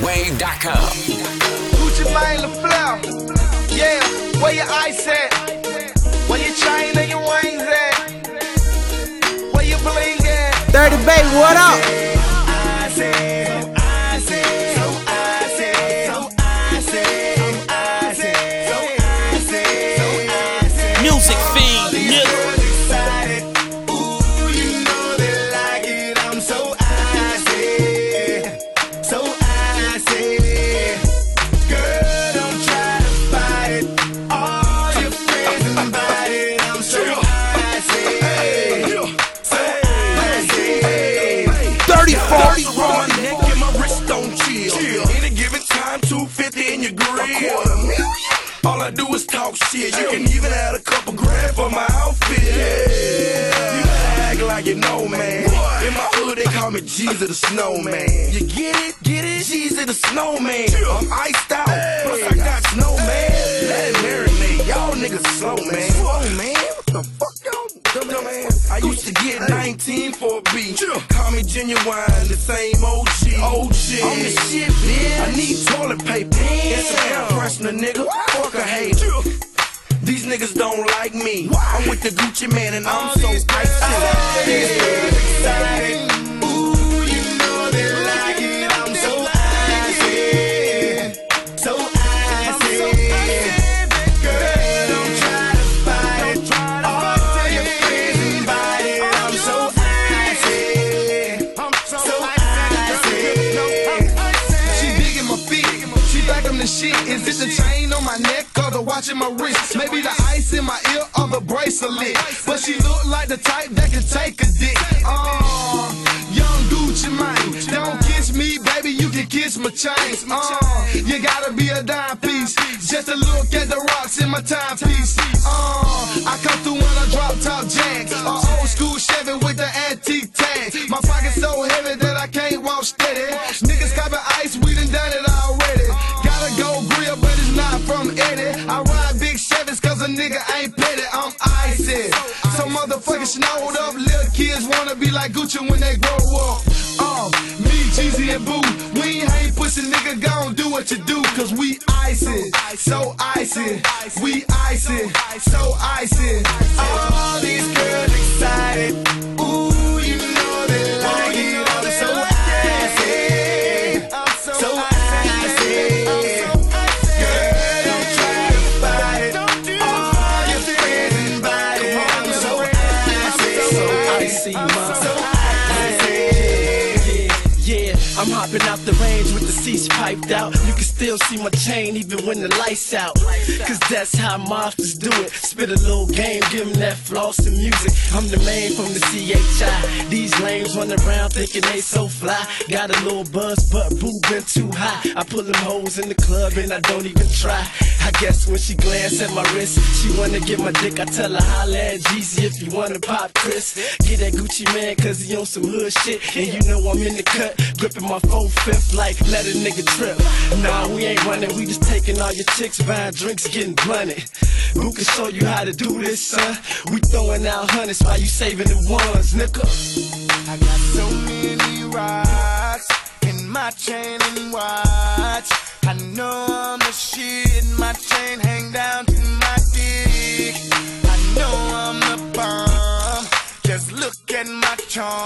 NewsWave.com. Gucci Mane La Flare. Yeah, where your ice at? Where your chain and your wings at? Where your bling at? Dirty baby, what up? I said, I said, so I said, so I said, I do is talk shit. You can even add a couple grand for my outfit. You act like you know, man. In my hood, they call me Jesus the Snowman. You get it? Get it? Jesus the Snowman. I'm iced out, plus I got snowman. Let it marinate. Y'all niggas slow, man. Slow, man. Get 19 for a beat. Call me genuine, the same old shit. Old shit. I'm the shit, bitch. I need toilet paper. And some air freshener, nigga. Fuck a hater. These niggas don't like me. I'm with the Gucci Mane and I'm so icy. The shit. Is it the chain on my neck or the watch in my wrist? Maybe the ice in my ear or the bracelet. But she look like the type that can take a dick. Uh, young Gucci Mane. Don't kiss me, baby. You can kiss my chains. Uh, you gotta be a dime piece. Just to look at the rocks in my timepiece. Uh, I come through on a drop top jack. A old school Chevy with the antique tag. My pocket's so heavy I'm icy. So motherfucking snowed up. Little kids wanna be like Gucci when they grow up. Um, me, Jeezy, and Boo. We ain't hate pussy nigga, gon' do what you do. Cause we icy. So icy. We icy. So icy. All these girls excited. I'm hopping out the range with the seats piped out. You can still see my chain even when the lights out. Cause that's how mobsters do it. Spit a little game, give give 'em that floss and music. I'm the main from the CHI. These lames run around thinking they so fly. Got a little buzz, but boo been too I pull them hoes in the club and I don't even try. I guess when she glance at my wrist, she wanna get my dick. I tell her holla at Jeezy if you wanna pop Chris. Get that Gucci Mane cause he on some hood shit. And you know I'm in the cut, gripping my four fifth like let a nigga trip. Nah, we ain't running, we just taking all your chicks, buying drinks, getting blunted. Who can show you how to do this, son? We throwing out hundreds while you saving the ones, nigga. I got so many chain and watch. I know I'm the shit. My chain hang down to my dick. I know I'm the bomb. Just look at my charm.